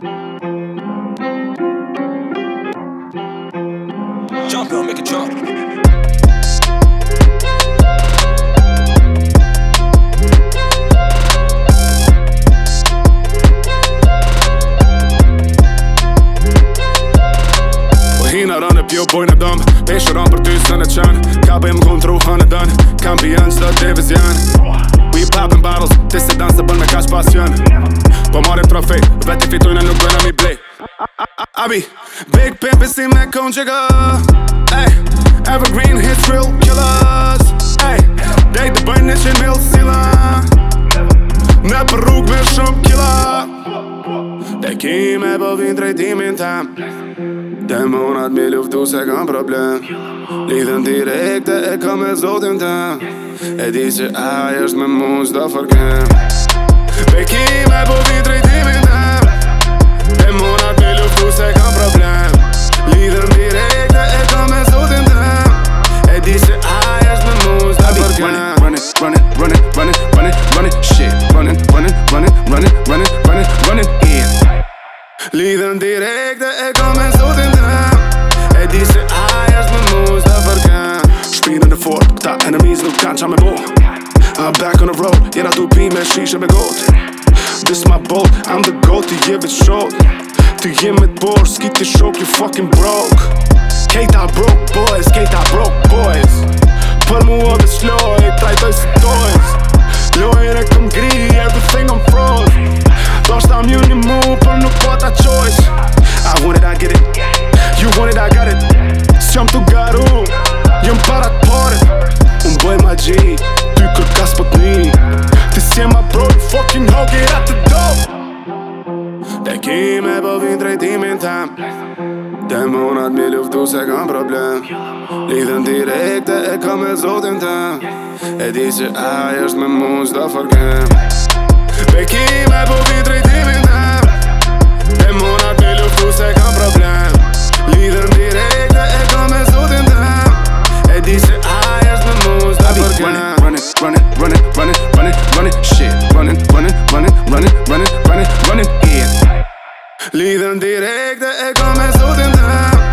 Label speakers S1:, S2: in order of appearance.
S1: Jump girl, make e pjo bojnë e dëmë Peshë rënë për ty së në qënë Ka bëjmë kënë tru hënë e dënë Kam bëjmë qëtë divizion We poppin' bottles Ti se danë se bënë me kash pasionë marim trofej Veti fitojnë e nuk bëna mi blej Abi Big pimpi si me kënë qëka Ey Evergreen hits real killers Ey Dej të bëjnë një qënë mil sila Në për rrugë me shumë killa Dhe kime po vinë drejtimin tam Demonat mi luftu se kam problem Lidhen direkte e kam e zotin tam E di që aj është me mund qdo fërkem Bekime po vitri timin tem E monat me luftu se kam problem Lidhër mi rejte e kam me zotin tem E di se aja është me mus dhe për kem Run it, run it, run it, run it, shit Run it, run it, run it, run yeah Lidhën direkte e kom e sotin E di aja është mus dhe për Shpinën e fort, këta enemies nuk kanë qa me bo I'm back on the road, yeah, I do beam and sheesh and gold. This my boat, I'm the goat, to give it short. To him it t'bor, s'ki ti shok, you fucking broke I broke boys, I broke boys the snow, I try to si toys Lojën i come greedy, everything I'm froze Do shta mjë një mu, për part pata choice I want it, I get it You want it, I got it Jump to garu I'll get out the door Dhe ki me po vinë drejtimin tem Dhe se kam problem Lidhen direkte e kam me zotin tem E me mu që do fërgem Dhe po vinë drejtimin tem Run it, run it, run it, run it, run it, run it, run it, run it, run it, run it, run it, run it Run it, run it, run it, yeah Lidhën direkte e këmë e susim të